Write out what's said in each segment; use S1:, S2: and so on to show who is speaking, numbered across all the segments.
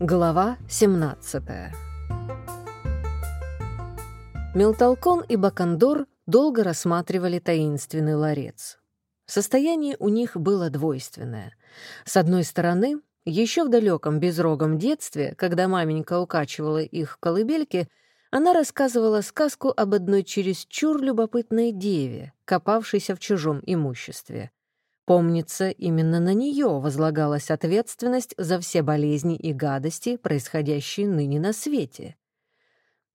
S1: Глава 17 Мелтолкон и Бакандор долго рассматривали таинственный ларец. Состояние у них было двойственное. С одной стороны, еще в далеком безрогом детстве, когда маменька укачивала их в колыбельке, она рассказывала сказку об одной чересчур любопытной деве, копавшейся в чужом имуществе. Помнится, именно на нее возлагалась ответственность за все болезни и гадости, происходящие ныне на свете.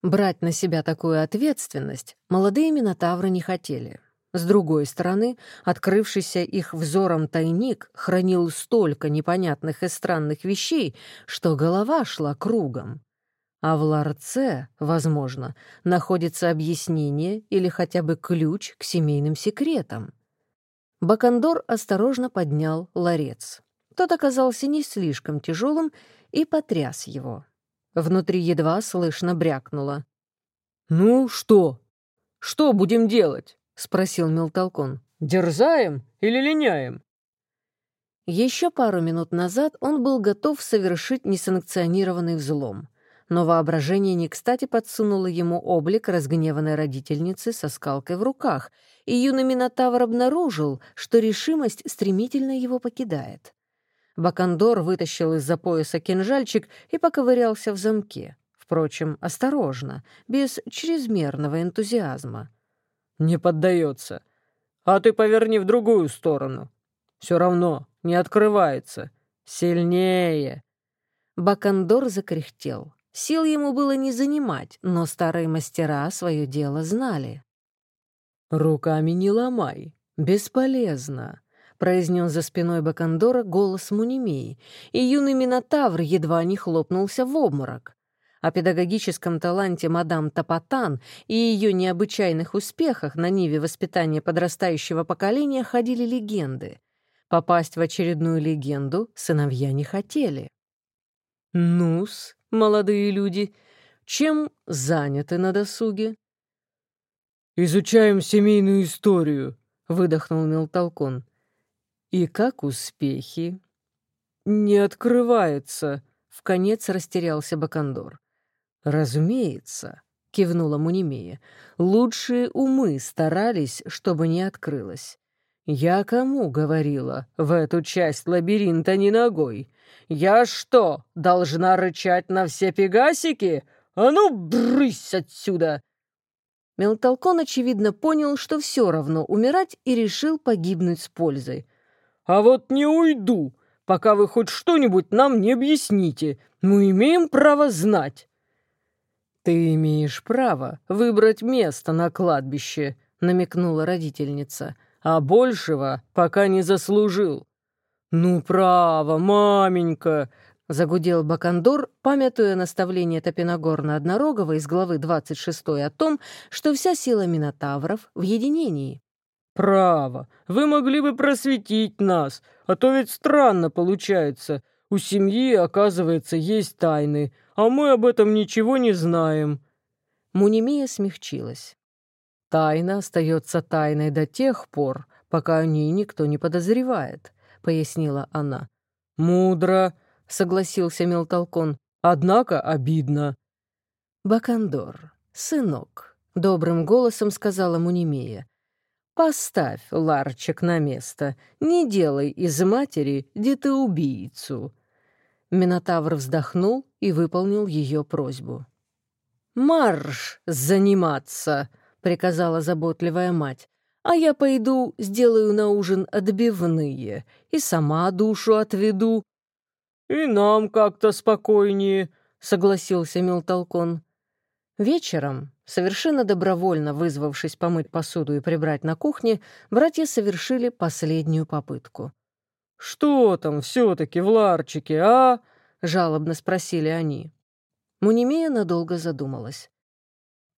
S1: Брать на себя такую ответственность молодые минотавры не хотели. С другой стороны, открывшийся их взором тайник хранил столько непонятных и странных вещей, что голова шла кругом. А в ларце, возможно, находится объяснение или хотя бы ключ к семейным секретам. Бакандор осторожно поднял ларец. Тот оказался не слишком тяжелым и потряс его. Внутри едва слышно брякнуло.
S2: «Ну что? Что будем делать?» — спросил Мелтолкон. «Дерзаем или линяем?»
S1: Еще пару минут назад он был готов совершить несанкционированный взлом но воображение не кстати подсунуло ему облик разгневанной родительницы со скалкой в руках, и юный Минотавр обнаружил, что решимость стремительно его покидает. Бакандор вытащил из-за пояса кинжальчик и поковырялся в замке. Впрочем, осторожно, без чрезмерного энтузиазма.
S2: «Не поддается. А ты поверни в другую сторону. Все равно не открывается. Сильнее!»
S1: Бакандор закряхтел. Сил ему было не занимать, но старые мастера свое дело знали.
S2: «Руками не ломай, бесполезно», — произнес за спиной Бакандора голос Мунимеи, и юный Минотавр едва не хлопнулся в обморок. О педагогическом таланте мадам Тапатан и ее необычайных успехах на ниве воспитания подрастающего поколения ходили легенды. Попасть в очередную легенду сыновья не хотели. «Ну-с, молодые люди, чем заняты на досуге?» «Изучаем семейную историю», — выдохнул Мелтолкон.
S1: «И как успехи?»
S2: «Не открывается», —
S1: в конец растерялся Бакандор. «Разумеется», — кивнула Мунимея. «Лучшие умы старались, чтобы не открылось. Я кому говорила? В эту часть лабиринта не ногой. Я что, должна рычать на все пегасики? А ну, брысь отсюда!» Мелтолкон, очевидно, понял, что все равно умирать, и решил погибнуть с пользой.
S2: «А вот не уйду, пока вы хоть что-нибудь нам не объясните. Мы имеем право знать».
S1: «Ты имеешь право выбрать место на кладбище», — намекнула родительница, «а большего пока не заслужил.
S2: «Ну, право, маменька!»
S1: — загудел Бакандор, памятуя наставление Топиногорна Однорогова из главы 26 о том, что вся сила Минотавров в единении.
S2: «Право, вы могли бы просветить нас, а то ведь странно получается. У семьи, оказывается, есть тайны, а мы об этом ничего не знаем».
S1: Мунимия смягчилась. «Тайна остается тайной до тех пор, пока о ней никто не подозревает». — пояснила она.
S2: «Мудро», — согласился Мелтолкон. «Однако обидно».
S1: «Бакандор, сынок», — добрым голосом сказала Мунимея. «Поставь ларчик на место. Не делай из матери детоубийцу». Минотавр вздохнул и выполнил ее просьбу. «Марш заниматься!» — приказала заботливая мать а я пойду сделаю на ужин отбивные и сама душу отведу».
S2: «И нам как-то спокойнее», — согласился Милтолкон.
S1: Вечером, совершенно добровольно вызвавшись помыть посуду и прибрать на кухне, братья совершили последнюю попытку.
S2: «Что там все-таки в ларчике, а?»
S1: — жалобно спросили они. Мунимея надолго задумалась.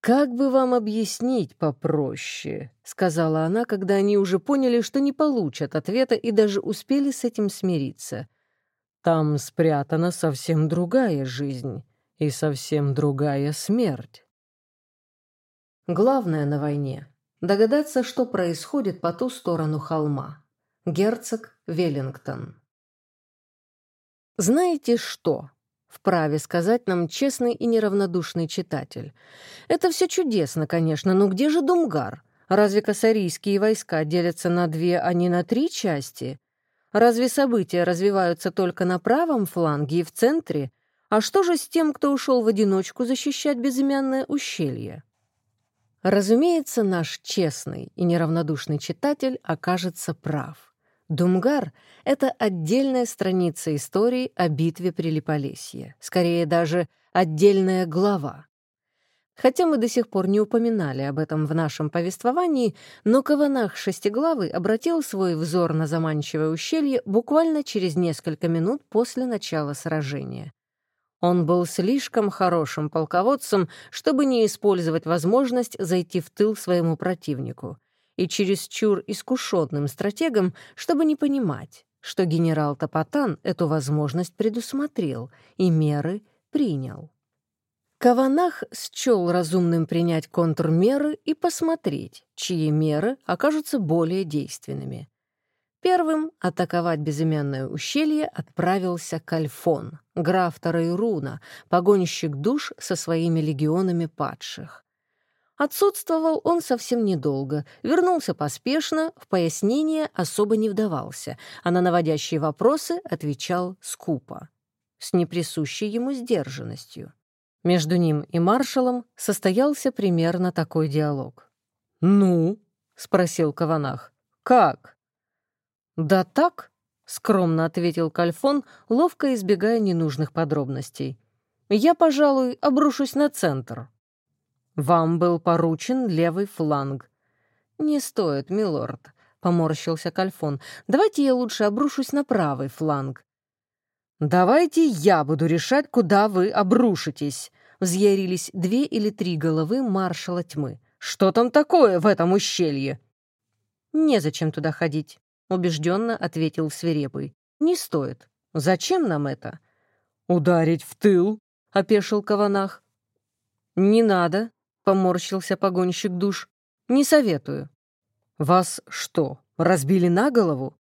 S1: «Как бы вам объяснить попроще?» — сказала она, когда они уже поняли, что не получат ответа и даже успели с этим смириться. «Там спрятана совсем другая жизнь и совсем другая смерть». Главное на войне — догадаться, что происходит по ту сторону холма. Герцог Веллингтон. «Знаете что?» Вправе сказать нам честный и неравнодушный читатель. Это все чудесно, конечно, но где же Думгар? Разве косарийские войска делятся на две, а не на три части? Разве события развиваются только на правом фланге и в центре? А что же с тем, кто ушел в одиночку защищать безымянное ущелье? Разумеется, наш честный и неравнодушный читатель окажется прав. Думгар — это отдельная страница истории о битве при Липолесье, скорее даже отдельная глава. Хотя мы до сих пор не упоминали об этом в нашем повествовании, но Каванах Шестиглавый обратил свой взор на заманчивое ущелье буквально через несколько минут после начала сражения. Он был слишком хорошим полководцем, чтобы не использовать возможность зайти в тыл своему противнику, и чересчур искушенным стратегом, чтобы не понимать, что генерал Топотан эту возможность предусмотрел и меры принял. Каванах счел разумным принять контрмеры и посмотреть, чьи меры окажутся более действенными. Первым атаковать безымянное ущелье отправился Кальфон, граф Тарайруна, погонщик душ со своими легионами падших. Отсутствовал он совсем недолго, вернулся поспешно, в пояснение особо не вдавался, а на наводящие вопросы отвечал скупо, с неприсущей ему сдержанностью. Между ним и маршалом состоялся примерно такой диалог. «Ну?» — спросил Каванах. «Как?» «Да так», — скромно ответил Кальфон, ловко избегая ненужных подробностей. «Я, пожалуй, обрушусь на центр». «Вам был поручен левый фланг». «Не стоит, милорд», — поморщился Кальфон. «Давайте я лучше обрушусь на правый фланг». «Давайте я буду решать, куда вы обрушитесь», — взъярились две или три головы маршала тьмы. «Что там такое в этом ущелье?» «Незачем туда ходить», — убежденно ответил свирепый. «Не стоит. Зачем нам это?» «Ударить в тыл?» — опешил Каванах. «Не надо», — поморщился погонщик душ. «Не советую». «Вас что, разбили на голову?»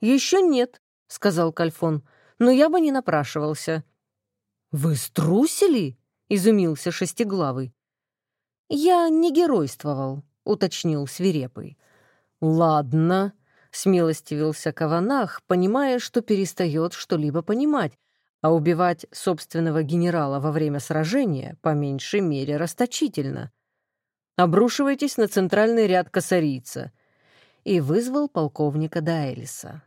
S1: «Еще нет», — сказал Кальфон но я бы не напрашивался». «Вы струсили?» — изумился Шестиглавый. «Я не геройствовал», — уточнил Свирепый. «Ладно», — смилостивился Каванах, понимая, что перестает что-либо понимать, а убивать собственного генерала во время сражения по меньшей мере расточительно. «Обрушивайтесь на центральный ряд косарийца», и вызвал полковника Дайлиса.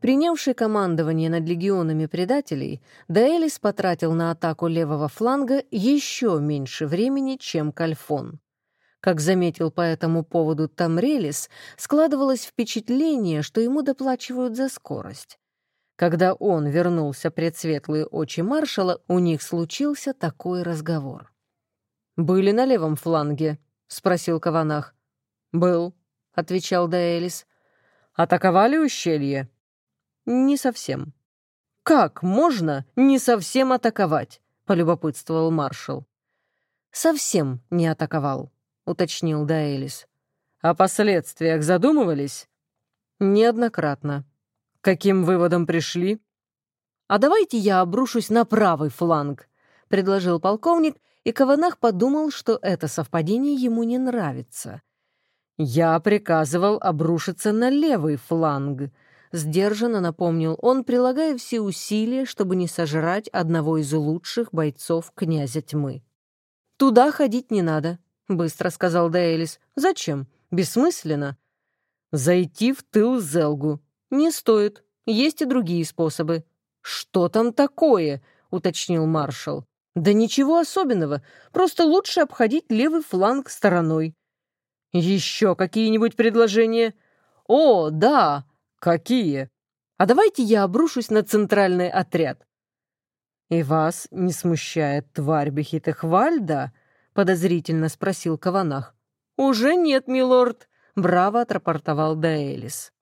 S1: Принявший командование над легионами предателей, Даэлис потратил на атаку левого фланга еще меньше времени, чем Кальфон. Как заметил по этому поводу Тамрелис, складывалось впечатление, что ему доплачивают за скорость. Когда он вернулся пред светлые очи маршала, у них случился такой разговор. «Были на левом фланге?» — спросил Каванах. «Был», — отвечал Даэлис. «Атаковали ущелье?» «Не совсем». «Как можно не совсем атаковать?» — полюбопытствовал маршал. «Совсем не атаковал», — уточнил Даэлис. «О последствиях задумывались?» «Неоднократно». «Каким выводом пришли?» «А давайте я обрушусь на правый фланг», — предложил полковник, и Каванах подумал, что это совпадение ему не нравится. «Я приказывал обрушиться на левый фланг», Сдержанно напомнил он, прилагая все усилия, чтобы не сожрать одного из лучших бойцов князя тьмы. «Туда ходить не надо», — быстро сказал Дейлис. «Зачем? Бессмысленно». «Зайти в тыл Зелгу. Не стоит. Есть и другие способы». «Что там такое?» — уточнил маршал. «Да ничего особенного. Просто лучше обходить левый фланг стороной». «Еще какие-нибудь предложения?» «О, да!» «Какие? А давайте я обрушусь на центральный отряд». «И вас не смущает тварь Бехитехвальда?» — подозрительно спросил Каванах. «Уже нет, милорд», — браво отрапортовал Даэлис.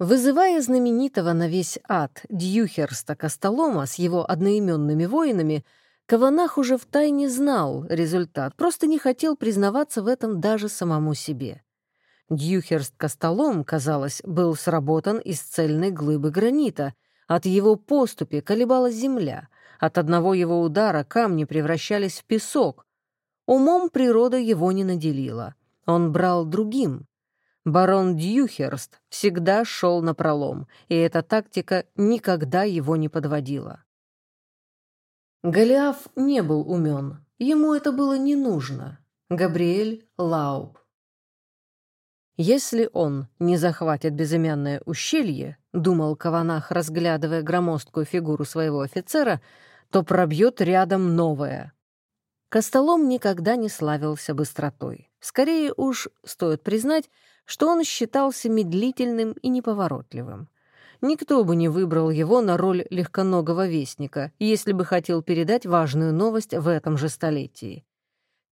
S1: Вызывая знаменитого на весь ад Дьюхерста Костолома с его одноименными воинами, Каванах уже втайне знал результат, просто не хотел признаваться в этом даже самому себе. Дьюхерст Костолом, казалось, был сработан из цельной глыбы гранита. От его поступи колебалась земля, От одного его удара камни превращались в песок. Умом природа его не наделила. Он брал другим. Барон Дьюхерст всегда шел на пролом, и эта тактика никогда его не подводила. Голиаф не был умен, ему это было не нужно. Габриэль Лауб. «Если он не захватит безымянное ущелье», — думал Каванах, разглядывая громоздкую фигуру своего офицера, то пробьет рядом новое. Костолом никогда не славился быстротой. Скорее уж, стоит признать, что он считался медлительным и неповоротливым. Никто бы не выбрал его на роль легконогого вестника, если бы хотел передать важную новость в этом же столетии.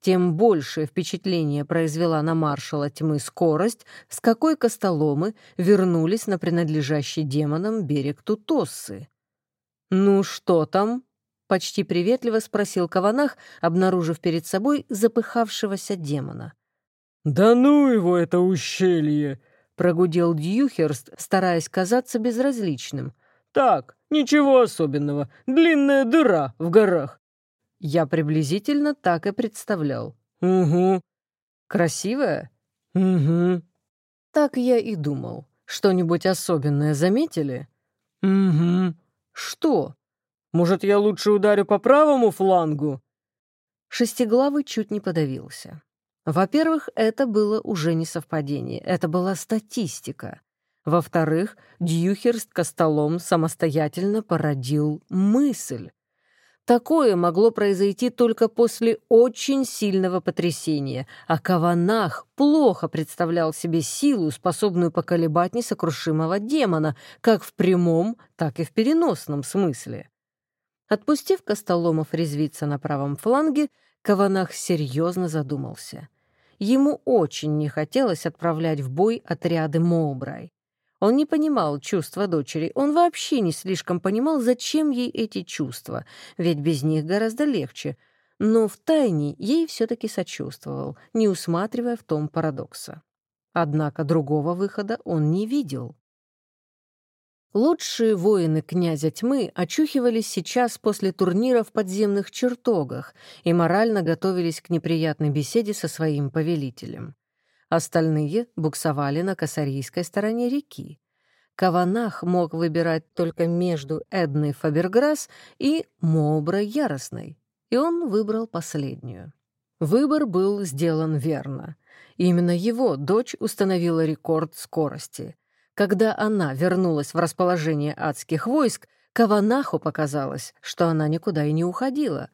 S1: Тем большее впечатление произвела на маршала тьмы скорость, с какой костоломы вернулись на принадлежащий демонам берег Тутоссы. «Ну что там?» — почти приветливо спросил Каванах, обнаружив перед собой запыхавшегося демона.
S3: «Да ну его, это ущелье!»
S1: — прогудел Дьюхерст, стараясь казаться безразличным.
S3: «Так, ничего особенного. Длинная дыра в горах».
S1: Я приблизительно так и представлял.
S3: «Угу».
S1: «Красивая?»
S3: «Угу».
S1: Так я и думал. Что-нибудь особенное заметили?
S3: «Угу».
S1: «Что?»
S3: «Может, я лучше ударю по правому флангу?»
S1: Шестиглавый чуть не подавился. Во-первых, это было уже не совпадение, это была статистика. Во-вторых, Дьюхерст Костолом самостоятельно породил мысль. Такое могло произойти только после очень сильного потрясения, а Каванах плохо представлял себе силу, способную поколебать несокрушимого демона, как в прямом, так и в переносном смысле. Отпустив Костоломов резвиться на правом фланге, Каванах серьезно задумался. Ему очень не хотелось отправлять в бой отряды Моубрай. Он не понимал чувства дочери, он вообще не слишком понимал, зачем ей эти чувства, ведь без них гораздо легче. Но втайне ей все-таки сочувствовал, не усматривая в том парадокса. Однако другого выхода он не видел. Лучшие воины князя тьмы очухивались сейчас после турнира в подземных чертогах и морально готовились к неприятной беседе со своим повелителем. Остальные буксовали на косарийской стороне реки. Каванах мог выбирать только между Эдной Фаберграсс и Мобра Яростной, и он выбрал последнюю. Выбор был сделан верно. Именно его дочь установила рекорд скорости — когда она вернулась в расположение адских войск, Каванаху показалось, что она никуда и не уходила.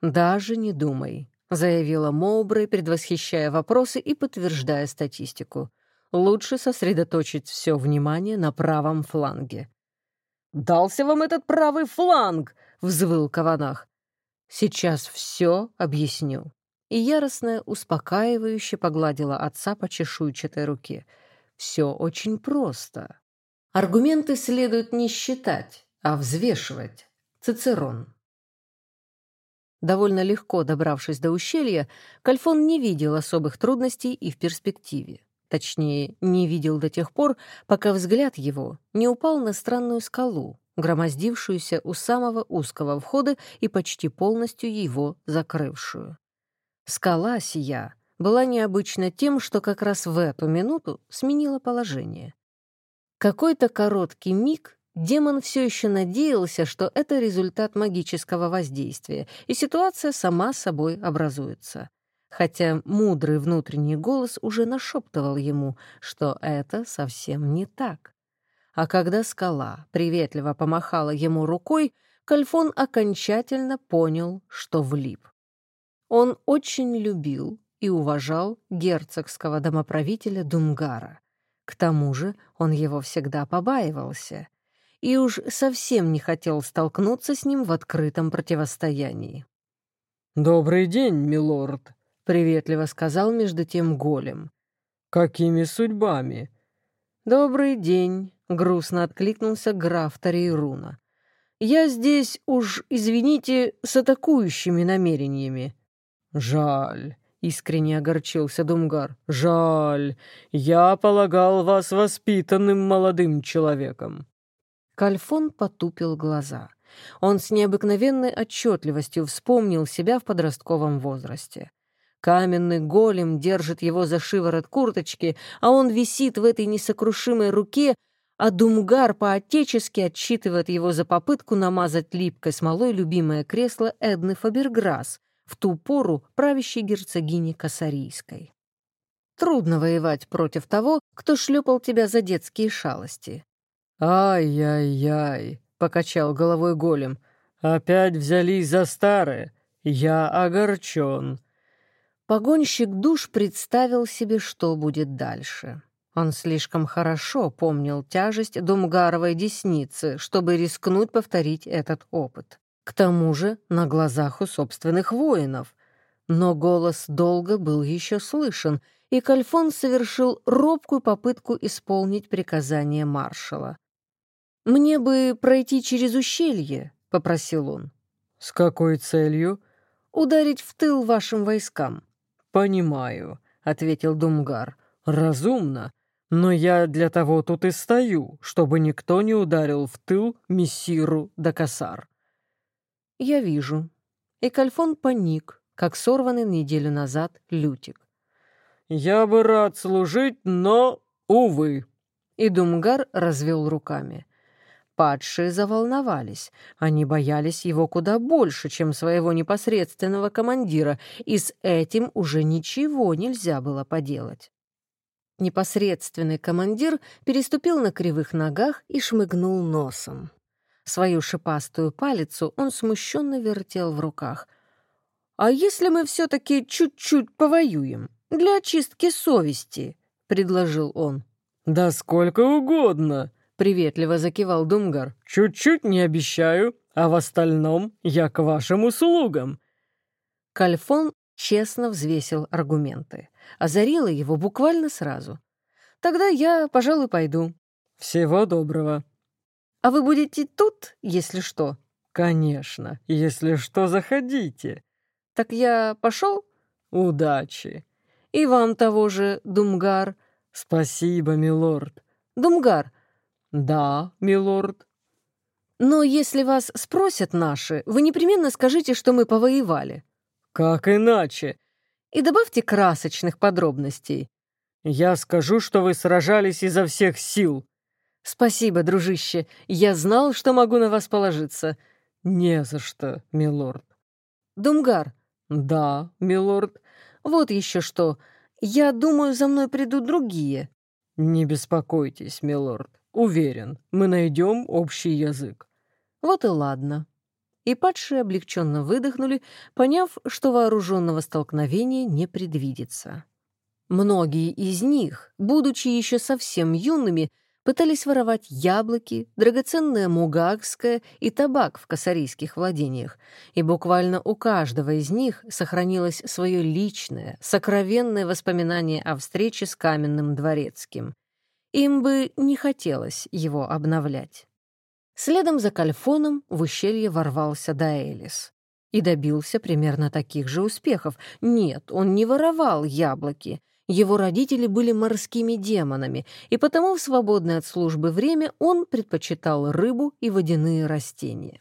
S1: «Даже не думай», — заявила Моубрей, предвосхищая вопросы и подтверждая статистику. «Лучше сосредоточить все внимание на правом фланге».
S3: «Дался вам этот правый фланг!» — взвыл Каванах.
S1: «Сейчас все объясню». И яростная, успокаивающе погладила отца по чешуйчатой руке — все очень просто. Аргументы следует не считать, а взвешивать. Цицерон. Довольно легко добравшись до ущелья, Кальфон не видел особых трудностей и в перспективе. Точнее, не видел до тех пор, пока взгляд его не упал на странную скалу, громоздившуюся у самого узкого входа и почти полностью его закрывшую. Скала сия была необычна тем, что как раз в эту минуту сменила положение. Какой-то короткий миг демон все еще надеялся, что это результат магического воздействия, и ситуация сама собой образуется. Хотя мудрый внутренний голос уже нашептывал ему, что это совсем не так. А когда скала приветливо помахала ему рукой, Кальфон окончательно понял, что влип. Он очень любил и уважал герцогского домоправителя Думгара. К тому же он его всегда побаивался и уж совсем не хотел столкнуться с ним в открытом противостоянии.
S3: «Добрый день, милорд», —
S1: приветливо сказал между тем голем.
S3: «Какими судьбами?»
S1: «Добрый день», — грустно откликнулся граф Тарейруна. «Я здесь уж, извините, с атакующими намерениями».
S3: «Жаль», Искренне огорчился Думгар. «Жаль. Я полагал вас воспитанным молодым человеком».
S1: Кальфон потупил глаза. Он с необыкновенной отчетливостью вспомнил себя в подростковом возрасте. Каменный голем держит его за шиворот курточки, а он висит в этой несокрушимой руке, а Думгар по-отечески отчитывает его за попытку намазать липкой смолой любимое кресло Эдны Фаберграсс, в ту пору правящей герцогини Косарийской. Трудно воевать против того, кто шлепал тебя за детские шалости.
S2: «Ай-яй-яй», — покачал головой голем, — «опять взялись за старое. Я огорчен».
S1: Погонщик душ представил себе, что будет дальше. Он слишком хорошо помнил тяжесть Думгаровой десницы, чтобы рискнуть повторить этот опыт. К тому же на глазах у собственных воинов. Но голос долго был еще слышен, и Кальфон совершил робкую попытку исполнить приказание маршала. «Мне бы пройти через ущелье», — попросил он.
S2: «С какой целью?»
S1: «Ударить в тыл вашим войскам».
S2: «Понимаю», — ответил Думгар. «Разумно. Но я для того тут и стою, чтобы никто не ударил в тыл мессиру Дакасар.
S1: Я вижу. И Кальфон паник, как сорванный неделю назад лютик.
S2: Я бы рад служить, но, увы.
S1: И Думгар развел руками. Падшие заволновались. Они боялись его куда больше, чем своего непосредственного командира, и с этим уже ничего нельзя было поделать. Непосредственный командир переступил на кривых ногах и шмыгнул носом. Свою шипастую палицу он смущенно вертел в руках. «А если мы все-таки чуть-чуть повоюем? Для очистки совести?» — предложил он.
S2: «Да сколько угодно!»
S1: — приветливо закивал Думгар.
S2: «Чуть-чуть не обещаю, а в остальном я к вашим услугам».
S1: Кальфон честно взвесил аргументы. Озарило его буквально сразу. «Тогда я, пожалуй, пойду».
S2: «Всего доброго».
S1: «А вы будете тут, если что?»
S2: «Конечно. Если что, заходите».
S1: «Так я пошел?»
S2: «Удачи».
S1: «И вам того же, Думгар».
S2: «Спасибо, милорд».
S1: «Думгар».
S2: «Да, милорд».
S1: «Но если вас спросят наши, вы непременно скажите, что мы повоевали».
S2: «Как иначе?»
S1: «И добавьте красочных подробностей».
S2: «Я скажу, что вы сражались изо всех сил».
S1: «Спасибо, дружище. Я знал, что могу на вас положиться».
S2: «Не за что, милорд».
S1: «Думгар».
S2: «Да, милорд».
S1: «Вот еще что. Я думаю, за мной придут другие».
S2: «Не беспокойтесь, милорд. Уверен, мы найдем общий язык».
S1: «Вот и ладно» и падшие облегченно выдохнули, поняв, что вооруженного столкновения не предвидится. Многие из них, будучи еще совсем юными, пытались воровать яблоки, драгоценное мугагское и табак в косарийских владениях, и буквально у каждого из них сохранилось свое личное, сокровенное воспоминание о встрече с каменным дворецким. Им бы не хотелось его обновлять. Следом за Кальфоном в ущелье ворвался Даэлис. И добился примерно таких же успехов. Нет, он не воровал яблоки. Его родители были морскими демонами, и потому в свободное от службы время он предпочитал рыбу и водяные растения.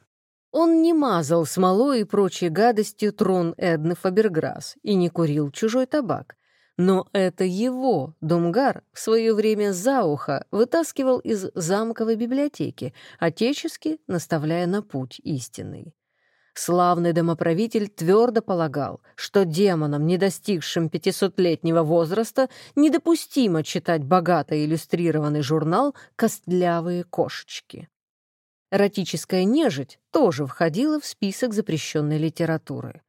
S1: Он не мазал смолой и прочей гадостью трон Эдны Фаберграсс и не курил чужой табак. Но это его Думгар в свое время за ухо вытаскивал из замковой библиотеки, отечески наставляя на путь истинный. Славный домоправитель твердо полагал, что демонам, не достигшим пятисотлетнего возраста, недопустимо читать богато иллюстрированный журнал «Костлявые кошечки». Эротическая нежить тоже входила в список запрещенной литературы.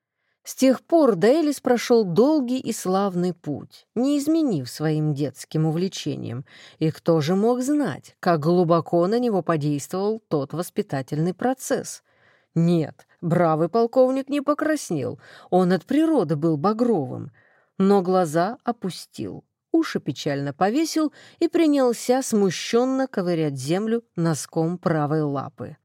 S1: С тех пор Дейлис прошел долгий и славный путь, не изменив своим детским увлечением, и кто же мог знать, как глубоко на него подействовал тот воспитательный процесс? Нет, бравый полковник не покраснел, он от природы был багровым, но глаза опустил, уши печально повесил и принялся смущенно ковырять землю носком правой лапы.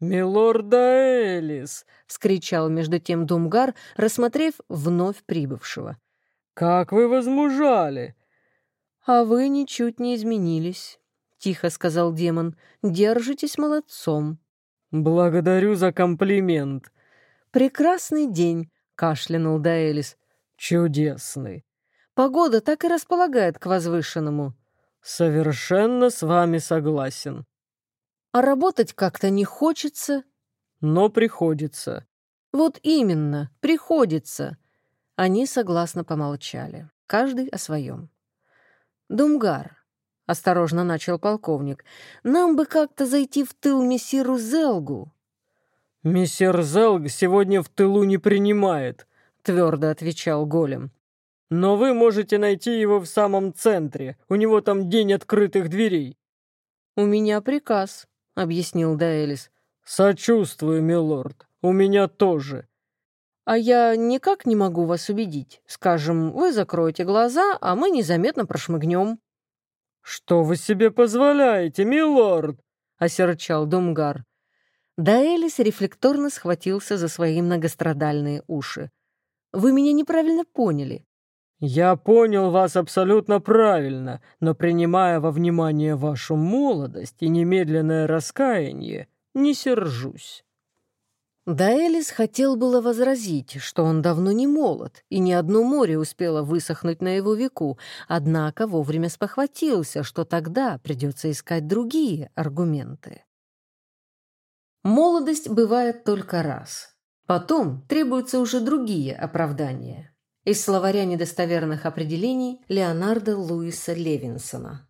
S2: «Милорда Элис!» — вскричал между тем Думгар, рассмотрев вновь прибывшего. «Как вы возмужали!»
S1: «А вы ничуть не изменились», — тихо сказал демон. «Держитесь молодцом».
S2: «Благодарю за комплимент».
S1: «Прекрасный день», — кашлянул Даэлис.
S2: «Чудесный».
S1: «Погода так и располагает к возвышенному».
S2: «Совершенно с вами согласен».
S1: «А работать как-то не хочется».
S2: «Но приходится».
S1: «Вот именно, приходится». Они согласно помолчали, каждый о своем. «Думгар», — осторожно начал полковник, — «нам бы как-то зайти в тыл мессиру Зелгу».
S2: «Мессир Зелг сегодня в тылу не принимает», — твердо отвечал Голем. «Но вы можете найти его в самом центре. У него там день открытых дверей».
S1: «У меня приказ», — объяснил Даэлис.
S2: «Сочувствую, милорд. У меня тоже».
S1: «А я никак не могу вас убедить. Скажем, вы закроете глаза, а мы незаметно прошмыгнем».
S2: «Что вы себе позволяете, милорд?» — осерчал Думгар.
S1: Даэлис рефлекторно схватился за свои многострадальные уши. «Вы меня неправильно поняли».
S2: «Я понял вас абсолютно правильно, но принимая во внимание вашу молодость и немедленное раскаяние, не сержусь».
S1: Даэлис хотел было возразить, что он давно не молод, и ни одно море успело высохнуть на его веку, однако вовремя спохватился, что тогда придется искать другие аргументы. Молодость бывает только раз. Потом требуются уже другие оправдания. Из словаря недостоверных определений Леонардо Луиса Левинсона.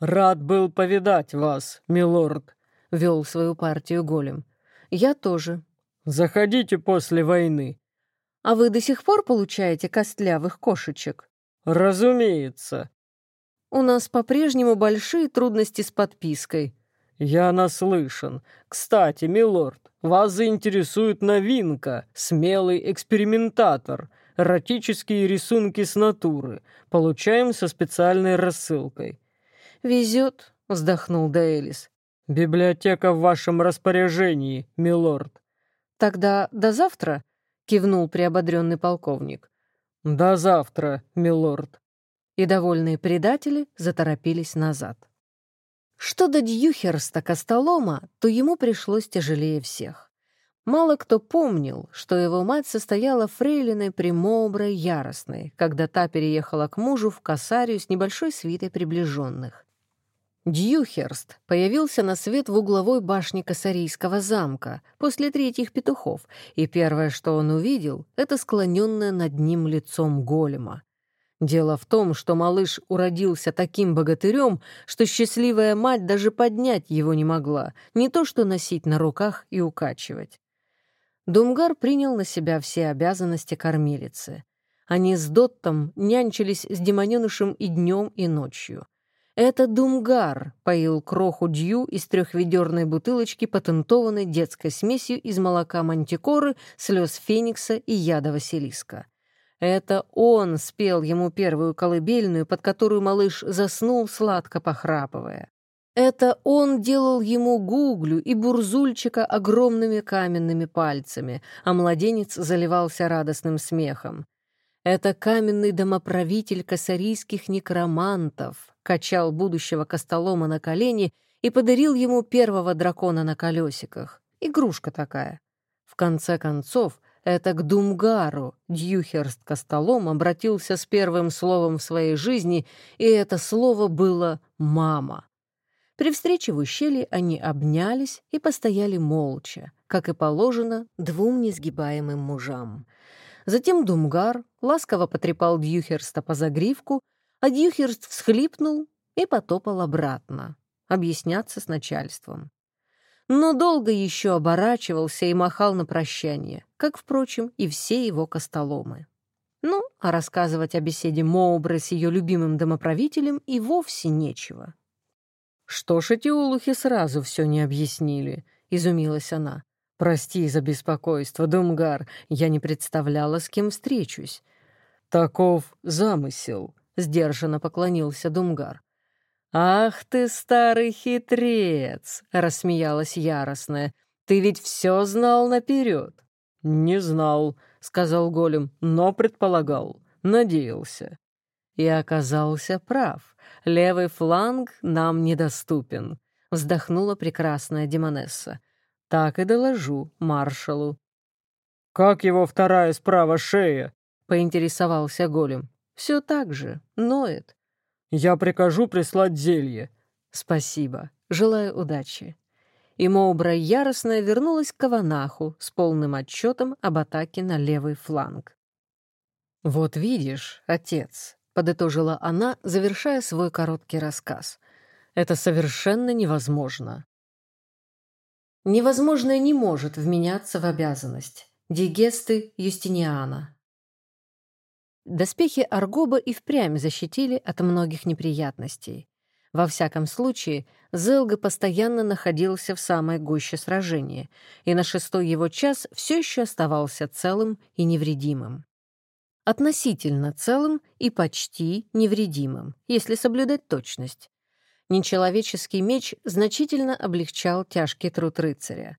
S2: «Рад был повидать вас, милорд», —
S1: вел свою партию голем. «Я тоже».
S2: «Заходите после войны».
S1: «А вы до сих пор получаете костлявых кошечек?»
S2: «Разумеется».
S1: «У нас по-прежнему большие трудности с подпиской».
S2: «Я наслышан. Кстати, милорд, вас заинтересует новинка, смелый экспериментатор, эротические рисунки с натуры. Получаем со специальной рассылкой».
S1: «Везет», — вздохнул Дейлис.
S2: «Библиотека в вашем распоряжении, милорд».
S1: «Тогда до завтра?» — кивнул приободренный полковник.
S2: «До завтра, милорд».
S1: И довольные предатели заторопились назад. Что до Дьюхерста Костолома, то ему пришлось тяжелее всех. Мало кто помнил, что его мать состояла фрейлиной при Моубрай Яростной, когда та переехала к мужу в Кассарию с небольшой свитой приближенных. Дьюхерст появился на свет в угловой башне Кассарийского замка после третьих петухов, и первое, что он увидел, это склоненное над ним лицом голема. Дело в том, что малыш уродился таким богатырем, что счастливая мать даже поднять его не могла, не то что носить на руках и укачивать. Думгар принял на себя все обязанности кормилицы. Они с Доттом нянчились с демоненышем и днем, и ночью. Это Думгар поил кроху Дью из трехведерной бутылочки, патентованной детской смесью из молока мантикоры, слез феникса и яда Василиска. Это он спел ему первую колыбельную, под которую малыш заснул, сладко похрапывая. Это он делал ему гуглю и бурзульчика огромными каменными пальцами, а младенец заливался радостным смехом. Это каменный домоправитель косарийских некромантов, качал будущего Костолома на колени и подарил ему первого дракона на колесиках. Игрушка такая. В конце концов, это к Думгару Дьюхерст Костолом обратился с первым словом в своей жизни, и это слово было «мама». При встрече в ущелье они обнялись и постояли молча, как и положено двум несгибаемым мужам. Затем Думгар ласково потрепал Дьюхерста по загривку, а Дьюхерст всхлипнул и потопал обратно, объясняться с начальством. Но долго еще оборачивался и махал на прощание, как, впрочем, и все его костоломы. Ну, а рассказывать о беседе Моубры с ее любимым домоправителем и вовсе нечего.
S2: «Что ж эти улухи сразу все не объяснили?» — изумилась она. «Прости за беспокойство, Думгар, я не представляла, с кем встречусь». «Таков замысел», — сдержанно поклонился Думгар. «Ах ты, старый хитрец!» — рассмеялась яростная. «Ты ведь все знал наперед». «Не знал», — сказал голем, — «но предполагал, надеялся». И оказался прав. Левый фланг нам недоступен.
S1: — вздохнула прекрасная Демонесса. «Так и доложу маршалу».
S2: «Как его вторая справа шея?»
S1: — поинтересовался голем. «Все так же, ноет».
S2: «Я прикажу прислать зелье».
S1: «Спасибо. Желаю удачи». И Моубра яростно вернулась к Каванаху с полным отчетом об атаке на левый фланг. «Вот видишь, отец», — подытожила она, завершая свой короткий рассказ, — «это совершенно невозможно». Невозможное не может вменяться в обязанность. Дигесты Юстиниана. Доспехи Аргоба и впрямь защитили от многих неприятностей. Во всяком случае, Зелга постоянно находился в самой гуще сражения, и на шестой его час все еще оставался целым и невредимым. Относительно целым и почти невредимым, если соблюдать точность. Нечеловеческий меч значительно облегчал тяжкий труд рыцаря.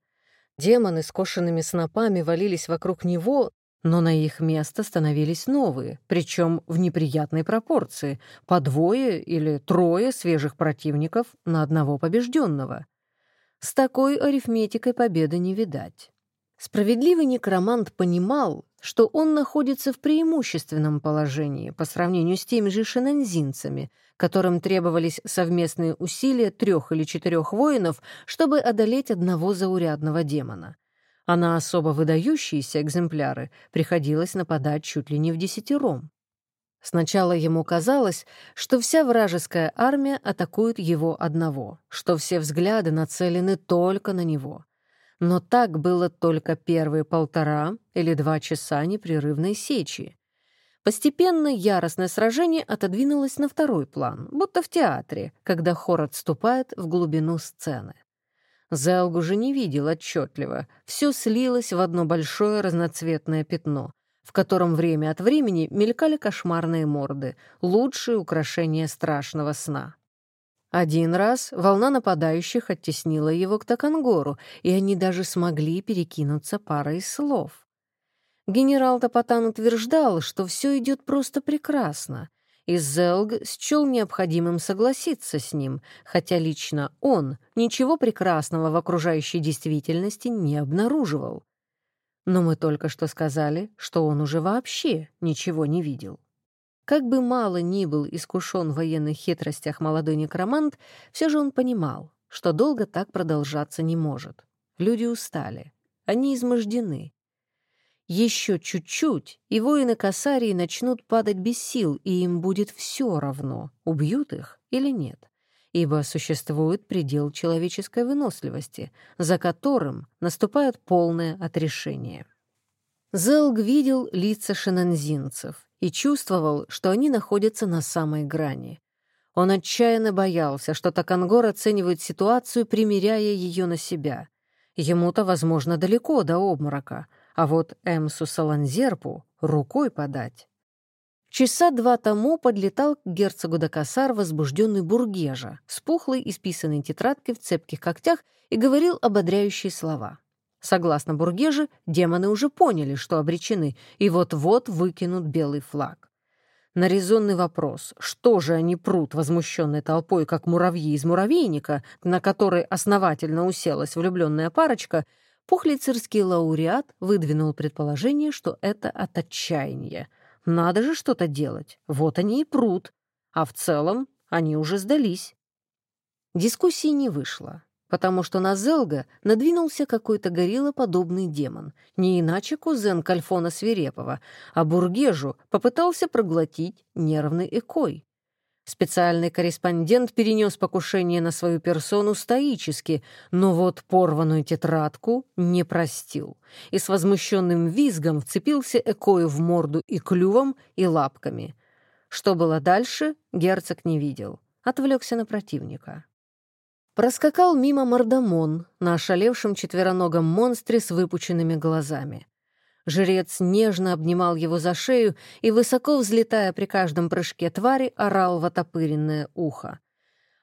S1: Демоны с кошенными снопами валились вокруг него, но на их место становились новые, причем в неприятной пропорции, по двое или трое свежих противников на одного побежденного. С такой арифметикой победы не видать. Справедливый некромант понимал, что он находится в преимущественном положении по сравнению с теми же шинанзинцами, которым требовались совместные усилия трех или четырех воинов, чтобы одолеть одного заурядного демона а на особо выдающиеся экземпляры приходилось нападать чуть ли не в десятером. Сначала ему казалось, что вся вражеская армия атакует его одного, что все взгляды нацелены только на него. Но так было только первые полтора или два часа непрерывной сечи. Постепенно яростное сражение отодвинулось на второй план, будто в театре, когда хор отступает в глубину сцены. Зелг уже не видел отчетливо. Все слилось в одно большое разноцветное пятно, в котором время от времени мелькали кошмарные морды, лучшие украшения страшного сна. Один раз волна нападающих оттеснила его к Такангору, и они даже смогли перекинуться парой слов. Генерал Топотан утверждал, что все идет просто прекрасно — и Зелг счел необходимым согласиться с ним, хотя лично он ничего прекрасного в окружающей действительности не обнаруживал. Но мы только что сказали, что он уже вообще ничего не видел. Как бы мало ни был искушен в военных хитростях молодой некромант, все же он понимал, что долго так продолжаться не может. Люди устали, они измождены, еще чуть-чуть, и воины Касарии начнут падать без сил, и им будет все равно, убьют их или нет. Ибо существует предел человеческой выносливости, за которым наступает полное отрешение. Зелг видел лица шинанзинцев и чувствовал, что они находятся на самой грани. Он отчаянно боялся, что Такангор оценивает ситуацию, примеряя ее на себя. Ему-то, возможно, далеко до обморока — а вот Эмсу Саланзерпу рукой подать. Часа два тому подлетал к герцогу Дакасар возбужденный Бургежа с пухлой исписанной тетрадкой в цепких когтях и говорил ободряющие слова. Согласно Бургеже, демоны уже поняли, что обречены, и вот-вот выкинут белый флаг. На резонный вопрос, что же они прут возмущенной толпой, как муравьи из муравейника, на который основательно уселась влюбленная парочка, Пухлицерский лауреат выдвинул предположение, что это от отчаяния. Надо же что-то делать, вот они и прут. А в целом они уже сдались. Дискуссии не вышло, потому что на Зелга надвинулся какой-то гориллоподобный демон, не иначе кузен Кальфона Свирепова, а Бургежу попытался проглотить нервный экой. Специальный корреспондент перенес покушение на свою персону стоически, но вот порванную тетрадку не простил и с возмущенным визгом вцепился Экою в морду и клювом, и лапками. Что было дальше, герцог не видел. Отвлекся на противника. Проскакал мимо мордомон на ошалевшем четвероногом монстре с выпученными глазами. Жрец нежно обнимал его за шею и, высоко взлетая при каждом прыжке твари, орал в отопыренное ухо.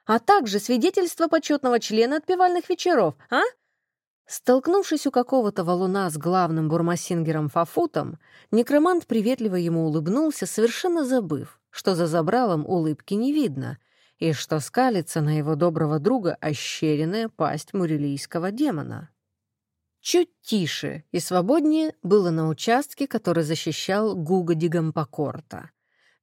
S1: «А также свидетельство почетного члена отпевальных вечеров, а?» Столкнувшись у какого-то валуна с главным бурмасингером Фафутом, некромант приветливо ему улыбнулся, совершенно забыв, что за забралом улыбки не видно, и что скалится на его доброго друга ощеренная пасть мурилийского демона. Чуть тише и свободнее было на участке, который защищал Гуга Дигампокорта.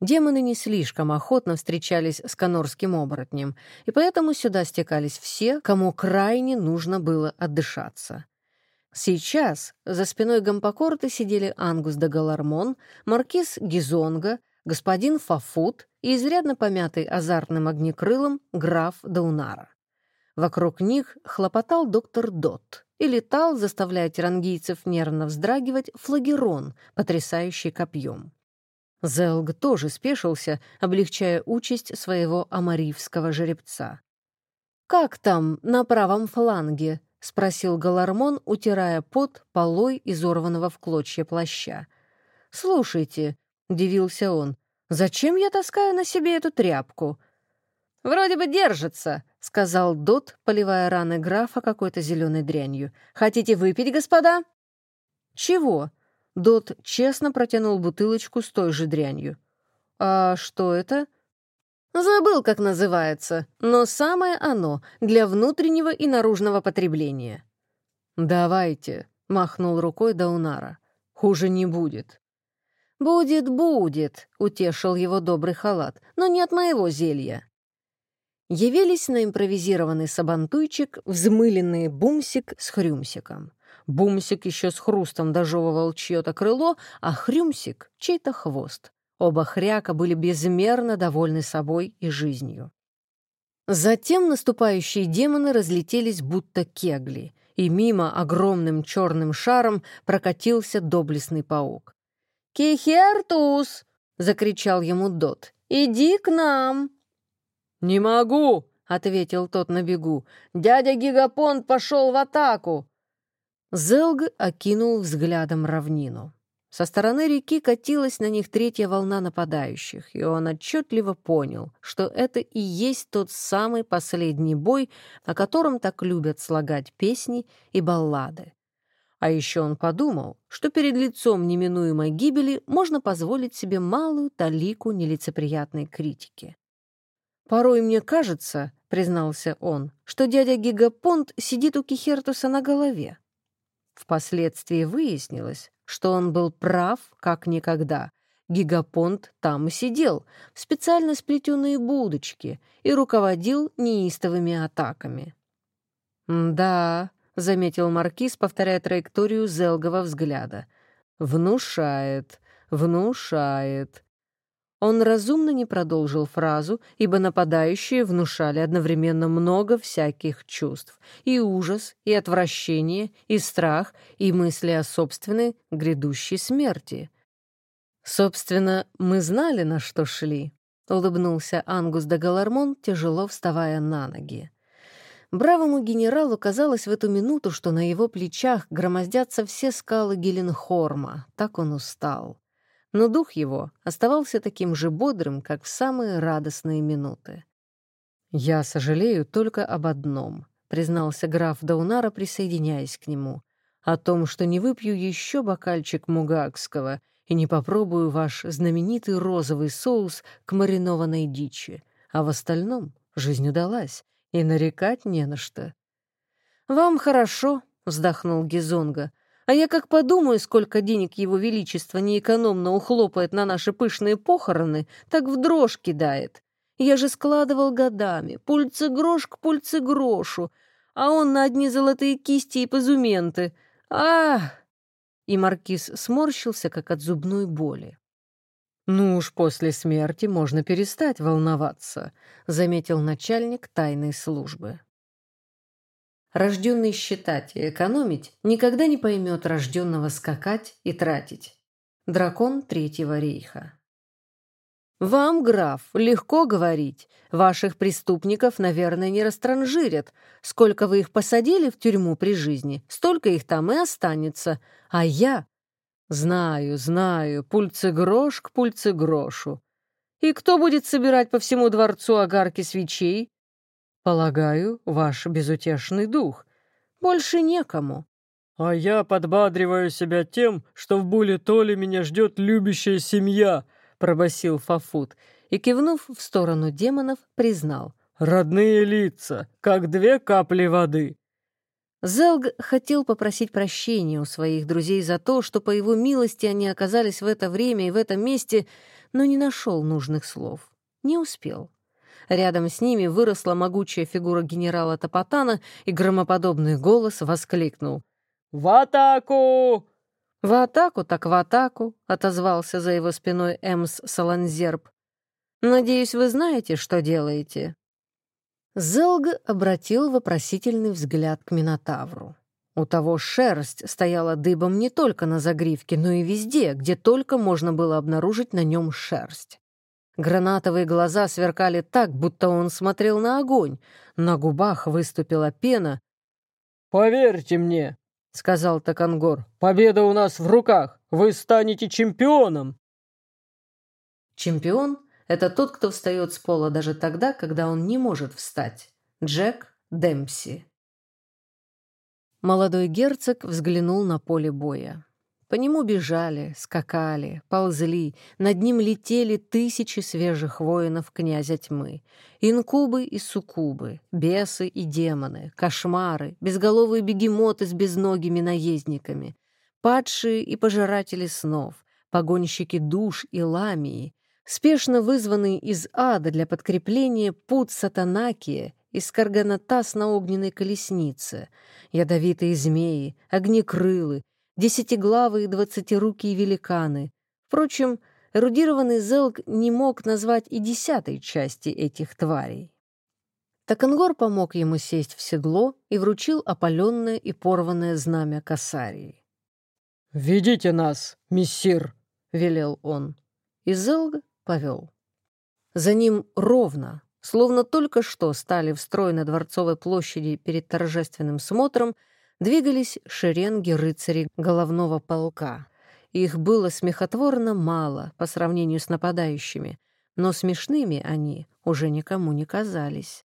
S1: Демоны не слишком охотно встречались с конорским оборотнем, и поэтому сюда стекались все, кому крайне нужно было отдышаться. Сейчас за спиной Гампокорта сидели Ангус де Галармон, маркиз Гизонга, господин Фафут и изрядно помятый азартным огнекрылом граф Даунара. Вокруг них хлопотал доктор Дот и летал, заставляя тирангийцев нервно вздрагивать, флагерон, потрясающий копьем. Зелг тоже спешился, облегчая участь своего амаривского жеребца. «Как там на правом фланге?» — спросил Галармон, утирая пот полой изорванного в клочья плаща. «Слушайте», — удивился он, — «зачем я таскаю на себе эту тряпку?» «Вроде бы держится», — сказал Дот, поливая раны графа какой-то зеленой дрянью. «Хотите выпить, господа?» «Чего?» Дот честно протянул бутылочку с той же дрянью. «А что это?» «Забыл, как называется, но самое оно для внутреннего и наружного потребления». «Давайте», — махнул рукой Даунара. «Хуже не будет». «Будет, будет», — утешил его добрый халат, «но не от моего зелья». Явились на импровизированный сабантуйчик взмыленные бумсик с хрюмсиком. Бумсик еще с хрустом дожевывал чье-то крыло, а Хрюмсик — чей-то хвост. Оба хряка были безмерно довольны собой и жизнью. Затем наступающие демоны разлетелись будто кегли, и мимо огромным черным шаром прокатился доблестный паук. «Кихертус!» — закричал ему Дот. «Иди к нам!»
S3: «Не могу!» — ответил тот на бегу. «Дядя Гигапонт пошел в атаку!»
S1: Зелг окинул взглядом равнину. Со стороны реки катилась на них третья волна нападающих, и он отчетливо понял, что это и есть тот самый последний бой, о котором так любят слагать песни и баллады. А еще он подумал, что перед лицом неминуемой гибели можно позволить себе малую талику нелицеприятной критики. «Порой мне кажется, — признался он, — что дядя Гигапонт сидит у Кихертуса на голове. Впоследствии выяснилось, что он был прав как никогда. Гигапонт там и сидел, в специально сплетенные будочки, и руководил неистовыми атаками. «Да», — заметил Маркиз, повторяя траекторию Зелгова взгляда, — «внушает, внушает». Он разумно не продолжил фразу, ибо нападающие внушали одновременно много всяких чувств. И ужас, и отвращение, и страх, и мысли о собственной грядущей смерти. «Собственно, мы знали, на что шли», — улыбнулся Ангус де Галармон, тяжело вставая на ноги. Бравому генералу казалось в эту минуту, что на его плечах громоздятся все скалы Геленхорма. Так он устал но дух его оставался таким же бодрым, как в самые радостные минуты. «Я сожалею только об одном», — признался граф Даунара, присоединяясь к нему, «о том, что не выпью еще бокальчик мугакского и не попробую ваш знаменитый розовый соус к маринованной дичи, а в остальном жизнь удалась, и нарекать не на что». «Вам хорошо», — вздохнул Гизонга, — а я как подумаю, сколько денег его величество неэкономно ухлопает на наши пышные похороны, так в дрожь кидает. Я же складывал годами, пульцы грош к пульцы грошу, а он на одни золотые кисти и позументы. а И маркиз сморщился, как от зубной боли. «Ну уж после смерти можно перестать волноваться», — заметил начальник тайной службы. Рожденный считать и экономить никогда не поймет рожденного скакать и тратить. Дракон Третьего рейха. «Вам, граф, легко говорить. Ваших преступников, наверное, не растранжирят. Сколько вы их посадили в тюрьму при жизни, столько их там и останется. А я...» «Знаю, знаю, пульцегрош к пульцегрошу. И кто будет собирать по всему дворцу огарки свечей? Полагаю, ваш безутешный дух. Больше некому.
S3: А я подбадриваю себя тем, что в Буле Толе меня ждет любящая семья, пробасил Фафут.
S1: и, кивнув в сторону демонов, признал.
S3: «Родные лица, как две капли воды».
S1: Зелг хотел попросить прощения у своих друзей за то, что по его милости они оказались в это время и в этом месте, но не нашел нужных слов. Не успел. Рядом с ними выросла могучая фигура генерала Топотана, и громоподобный голос воскликнул.
S3: «В атаку!»
S1: «В атаку, так в атаку!» — отозвался за его спиной Эмс Саланзерб. «Надеюсь, вы знаете, что делаете?» Зелг обратил вопросительный взгляд к Минотавру. У того шерсть стояла дыбом не только на загривке, но и везде, где только можно было обнаружить на нем шерсть. Гранатовые глаза сверкали так, будто он смотрел на огонь. На губах выступила пена.
S3: «Поверьте мне», — сказал Такангор, — «победа у нас в руках. Вы станете чемпионом».
S1: Чемпион — это тот, кто встает с пола даже тогда, когда он не может встать. Джек Демпси. Молодой герцог взглянул на поле боя. По нему бежали, скакали, ползли, над ним летели тысячи свежих воинов князя тьмы. Инкубы и суккубы, бесы и демоны, кошмары, безголовые бегемоты с безногими наездниками, падшие и пожиратели снов, погонщики душ и ламии, спешно вызванные из ада для подкрепления пут сатанакия из карганатас на огненной колеснице, ядовитые змеи, огнекрылы, десятиглавые двадцатирукие великаны. Впрочем, эрудированный Зелг не мог назвать и десятой части этих тварей. Такангор помог ему сесть в седло и вручил опаленное и порванное знамя Касарии.
S3: «Ведите нас, мессир!» — велел он.
S1: И Зелг повел. За ним ровно, словно только что стали в строй на Дворцовой площади перед торжественным смотром, двигались шеренги рыцарей головного полка. Их было смехотворно мало по сравнению с нападающими, но смешными они уже никому не казались.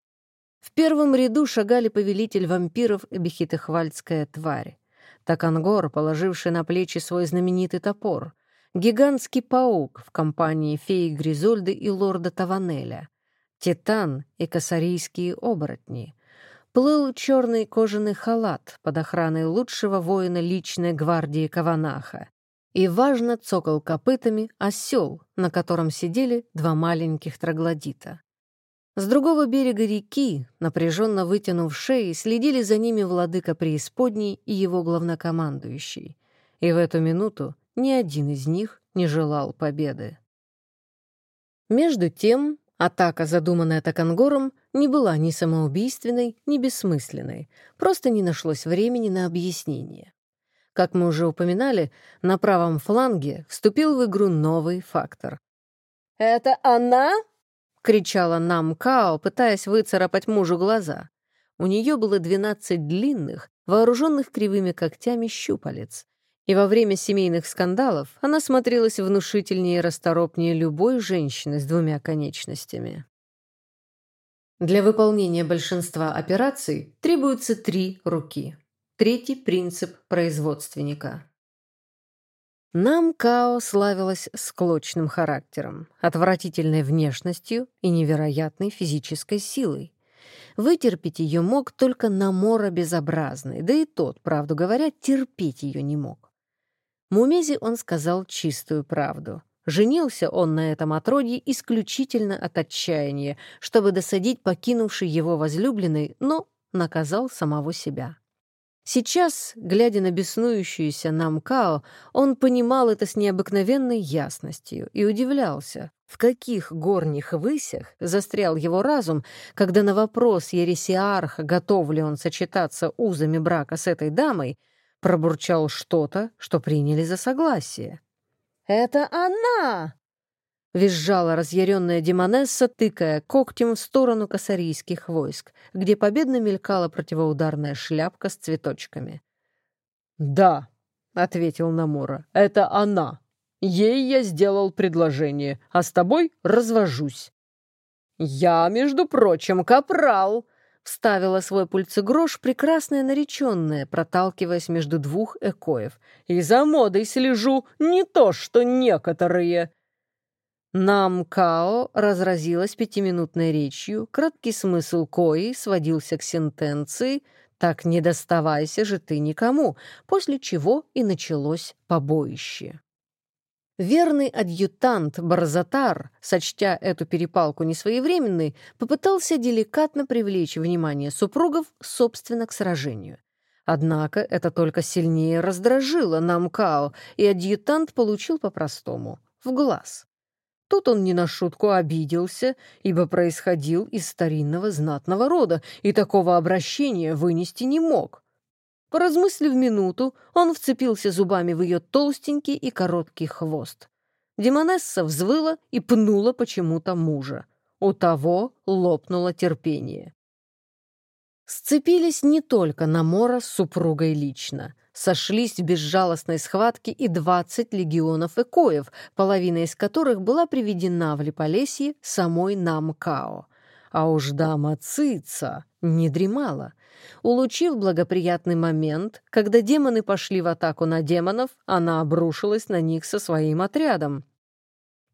S1: В первом ряду шагали повелитель вампиров и бехитехвальдская тварь. Такангор, положивший на плечи свой знаменитый топор, гигантский паук в компании феи Гризольды и лорда Таванеля, титан и косарийские оборотни, плыл черный кожаный халат под охраной лучшего воина личной гвардии Каванаха. И важно цокал копытами осел, на котором сидели два маленьких троглодита. С другого берега реки, напряженно вытянув шеи, следили за ними владыка преисподней и его главнокомандующий. И в эту минуту ни один из них не желал победы. Между тем, атака, задуманная Такангором, не была ни самоубийственной, ни бессмысленной, просто не нашлось времени на объяснение. Как мы уже упоминали, на правом фланге вступил в игру новый фактор.
S2: «Это она?»
S1: — кричала нам Као, пытаясь выцарапать мужу глаза. У нее было двенадцать длинных, вооруженных кривыми когтями щупалец, и во время семейных скандалов она смотрелась внушительнее и расторопнее любой женщины с двумя конечностями. Для выполнения большинства операций требуются три руки. Третий принцип производственника. Нам Као славилась склочным характером, отвратительной внешностью и невероятной физической силой. Вытерпеть ее мог только Намора Безобразный, да и тот, правду говоря, терпеть ее не мог. Мумези он сказал чистую правду. Женился он на этом отродье исключительно от отчаяния, чтобы досадить покинувший его возлюбленной, но наказал самого себя. Сейчас, глядя на беснующуюся Намкао, он понимал это с необыкновенной ясностью и удивлялся, в каких горних высях застрял его разум, когда на вопрос Ересиарха, готов ли он сочетаться узами брака с этой дамой, пробурчал что-то, что приняли за согласие.
S2: «Это она!»
S1: — визжала разъяренная Демонесса, тыкая когтем в сторону косарийских войск, где победно мелькала противоударная шляпка с цветочками.
S3: «Да», — ответил Намура, — «это она. Ей я сделал предложение, а с тобой развожусь». «Я, между прочим, капрал», Вставила свой пульцегрош прекрасная нареченная, проталкиваясь между двух экоев. «И за модой слежу, не то что некоторые!»
S1: Намкао разразилась пятиминутной речью, краткий смысл кои сводился к сентенции «Так не доставайся же ты никому», после чего и началось побоище. Верный адъютант Барзатар, сочтя эту перепалку несвоевременной, попытался деликатно привлечь внимание супругов, собственно, к сражению. Однако это только сильнее раздражило Намкао, и адъютант получил по-простому — в глаз. Тут он не на шутку обиделся, ибо происходил из старинного знатного рода, и такого обращения вынести не мог. Поразмыслив минуту, он вцепился зубами в ее толстенький и короткий хвост. Демонесса взвыла и пнула почему-то мужа. У того лопнуло терпение. Сцепились не только Намора с супругой лично. Сошлись в безжалостной схватке и двадцать легионов экоев, половина из которых была приведена в Липолесье самой Намкао. А уж дама Цица не дремала. Улучив благоприятный момент, когда демоны пошли в атаку на демонов, она обрушилась на них со своим отрядом.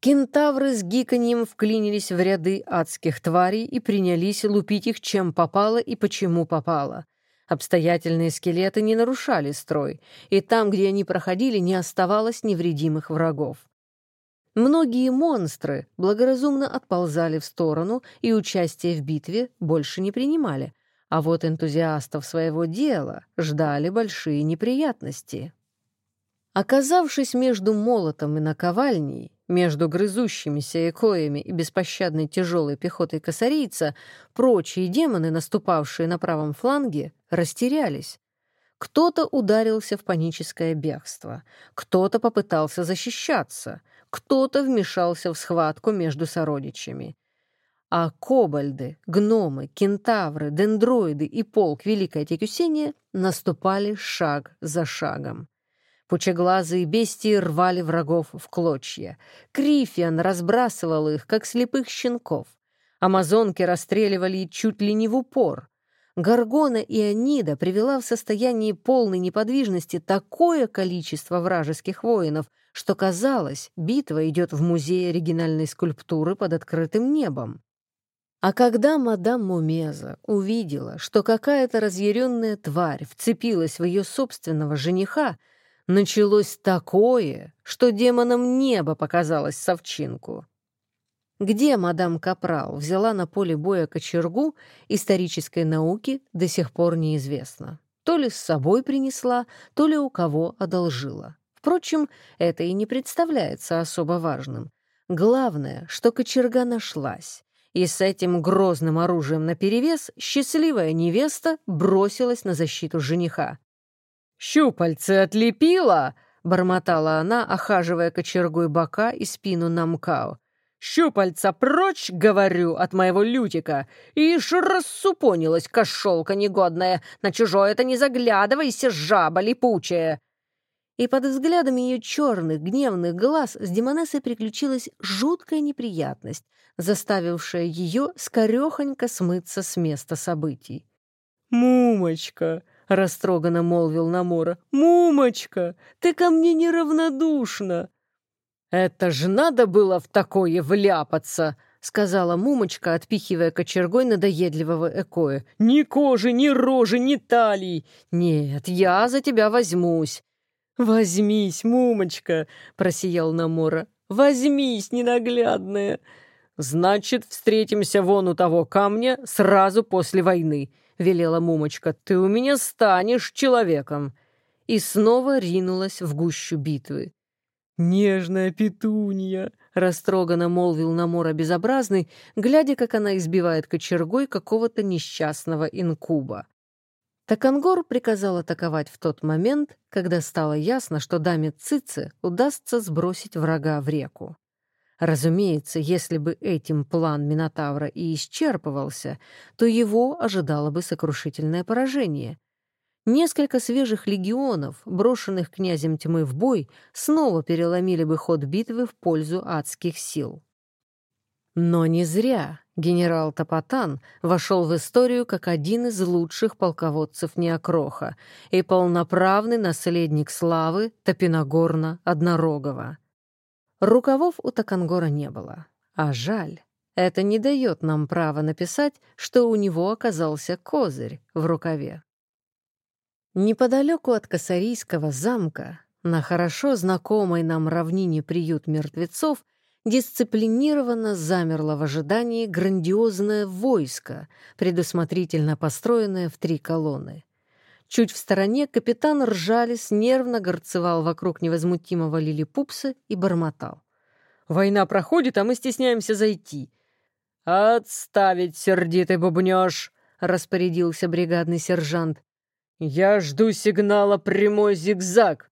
S1: Кентавры с гиканьем вклинились в ряды адских тварей и принялись лупить их чем попало и почему попало. Обстоятельные скелеты не нарушали строй, и там, где они проходили, не оставалось невредимых врагов. Многие монстры благоразумно отползали в сторону и участие в битве больше не принимали — а вот энтузиастов своего дела ждали большие неприятности. Оказавшись между молотом и наковальней, между грызущимися экоями и беспощадной тяжелой пехотой косарийца, прочие демоны, наступавшие на правом фланге, растерялись. Кто-то ударился в паническое бегство, кто-то попытался защищаться, кто-то вмешался в схватку между сородичами а кобальды, гномы, кентавры, дендроиды и полк Великой Текюсения наступали шаг за шагом. Пучеглазые бестии рвали врагов в клочья. Крифиан разбрасывал их, как слепых щенков. Амазонки расстреливали чуть ли не в упор. Гаргона и Анида привела в состоянии полной неподвижности такое количество вражеских воинов, что казалось, битва идет в музее оригинальной скульптуры под открытым небом. А когда мадам Мумеза увидела, что какая-то разъяренная тварь вцепилась в ее собственного жениха, началось такое, что демонам небо показалось совчинку. Где мадам Капрал взяла на поле боя кочергу, исторической науки до сих пор неизвестно. То ли с собой принесла, то ли у кого одолжила. Впрочем, это и не представляется особо важным. Главное, что кочерга нашлась, и с этим грозным оружием наперевес счастливая невеста бросилась на защиту жениха. «Щупальце отлепила!» — бормотала она, охаживая кочергой бока и спину Намкао. «Щупальца прочь, говорю, от моего лютика! Ишь рассупонилась, кошелка негодная! На чужое это не заглядывайся, жаба липучая!» И под взглядом ее черных, гневных глаз с Демонессой приключилась жуткая неприятность, заставившая ее скорехонько смыться с места событий. «Мумочка!» — растроганно молвил Намора. «Мумочка! Ты ко мне неравнодушна!» «Это ж надо было в такое вляпаться!» — сказала Мумочка, отпихивая кочергой надоедливого Экоя. «Ни кожи, ни рожи, ни талии! Нет, я за тебя возьмусь!» «Возьмись, Мумочка!» — просиял Намора. «Возьмись, ненаглядная!» «Значит, встретимся вон у того камня сразу после войны», — велела Мумочка. «Ты у меня станешь человеком!» И снова ринулась в гущу битвы. «Нежная петунья!» — растроганно молвил Намора Безобразный, глядя, как она избивает кочергой какого-то несчастного инкуба. Такангор приказал атаковать в тот момент, когда стало ясно, что даме Цице удастся сбросить врага в реку. Разумеется, если бы этим план Минотавра и исчерпывался, то его ожидало бы сокрушительное поражение. Несколько свежих легионов, брошенных князем тьмы в бой, снова переломили бы ход битвы в пользу адских сил. Но не зря генерал Топотан вошел в историю как один из лучших полководцев Неокроха и полноправный наследник славы Топиногорна Однорогова. Рукавов у Такангора не было. А жаль. Это не дает нам права написать, что у него оказался козырь в рукаве. Неподалеку от Косарийского замка, на хорошо знакомой нам равнине приют мертвецов, дисциплинированно замерло в ожидании грандиозное войско, предусмотрительно построенное в три колонны. Чуть в стороне капитан Ржалис нервно горцевал вокруг невозмутимого лилипупса и бормотал. «Война проходит, а мы стесняемся зайти. «Отставить, сердитый бубнёж!» — распорядился бригадный сержант. «Я жду сигнала прямой зигзаг!»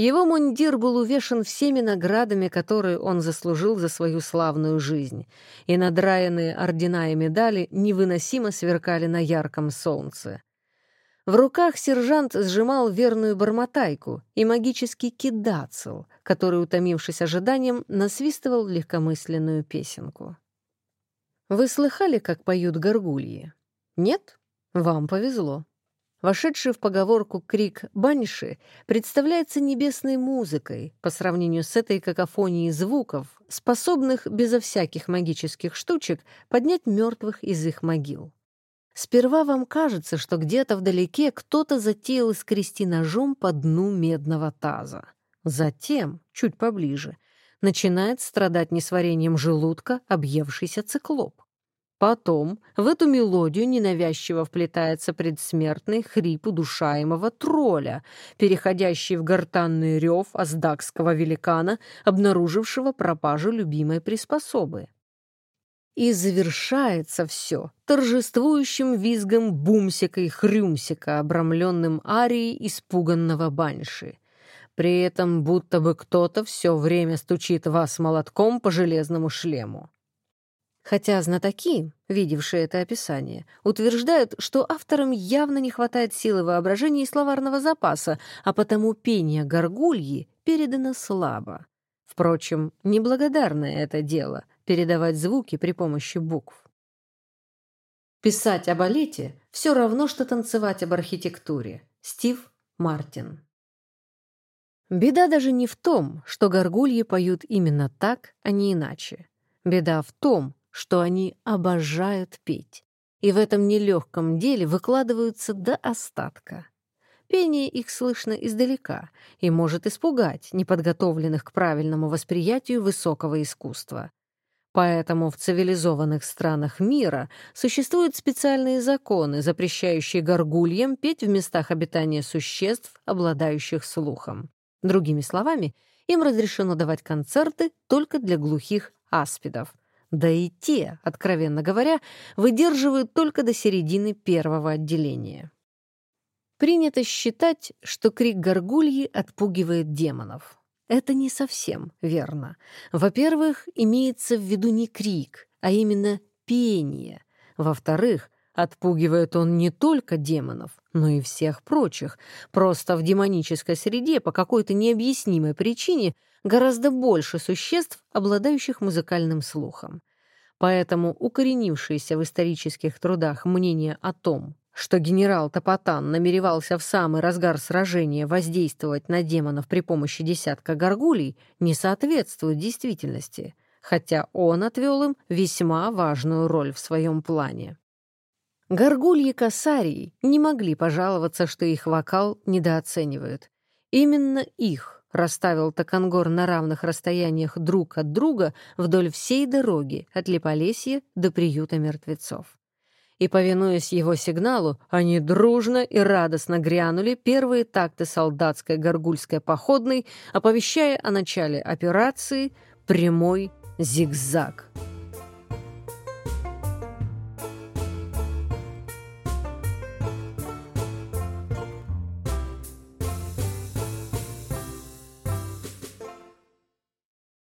S1: Его мундир был увешан всеми наградами, которые он заслужил за свою славную жизнь, и надраенные ордена и медали невыносимо сверкали на ярком солнце. В руках сержант сжимал верную бормотайку и магический кидацел, который, утомившись ожиданием, насвистывал легкомысленную песенку. Вы слыхали, как поют горгульи? Нет? Вам повезло. Вошедший в поговорку крик «баньши» представляется небесной музыкой по сравнению с этой какофонией звуков, способных безо всяких магических штучек поднять мертвых из их могил. Сперва вам кажется, что где-то вдалеке кто-то затеял скрести ножом по дну медного таза. Затем, чуть поближе, начинает страдать несварением желудка объевшийся циклоп. Потом в эту мелодию ненавязчиво вплетается предсмертный хрип удушаемого тролля, переходящий в гортанный рев аздакского великана, обнаружившего пропажу любимой приспособы. И завершается все торжествующим визгом бумсика и хрюмсика, обрамленным арией испуганного баньши. При этом будто бы кто-то все время стучит вас молотком по железному шлему. Хотя знатоки, видевшие это описание, утверждают, что авторам явно не хватает силы воображения и словарного запаса, а потому пение горгульи передано слабо. Впрочем, неблагодарное это дело — передавать звуки при помощи букв. Писать о балете — все равно, что танцевать об архитектуре. Стив Мартин Беда даже не в том, что горгульи поют именно так, а не иначе. Беда в том, что они обожают петь, и в этом нелегком деле выкладываются до остатка. Пение их слышно издалека и может испугать неподготовленных к правильному восприятию высокого искусства. Поэтому в цивилизованных странах мира существуют специальные законы, запрещающие горгульям петь в местах обитания существ, обладающих слухом. Другими словами, им разрешено давать концерты только для глухих аспидов. Да и те, откровенно говоря, выдерживают только до середины первого отделения. Принято считать, что крик горгульи отпугивает демонов. Это не совсем верно. Во-первых, имеется в виду не крик, а именно пение. Во-вторых, Отпугивает он не только демонов, но и всех прочих. Просто в демонической среде по какой-то необъяснимой причине гораздо больше существ, обладающих музыкальным слухом. Поэтому укоренившееся в исторических трудах мнение о том, что генерал Топотан намеревался в самый разгар сражения воздействовать на демонов при помощи десятка горгулей, не соответствует действительности, хотя он отвел им весьма важную роль в своем плане. Горгульи Касарии не могли пожаловаться, что их вокал недооценивают. Именно их расставил Такангор на равных расстояниях друг от друга вдоль всей дороги от Липолесья до приюта мертвецов. И, повинуясь его сигналу, они дружно и радостно грянули первые такты солдатской горгульской походной, оповещая о начале операции «Прямой зигзаг».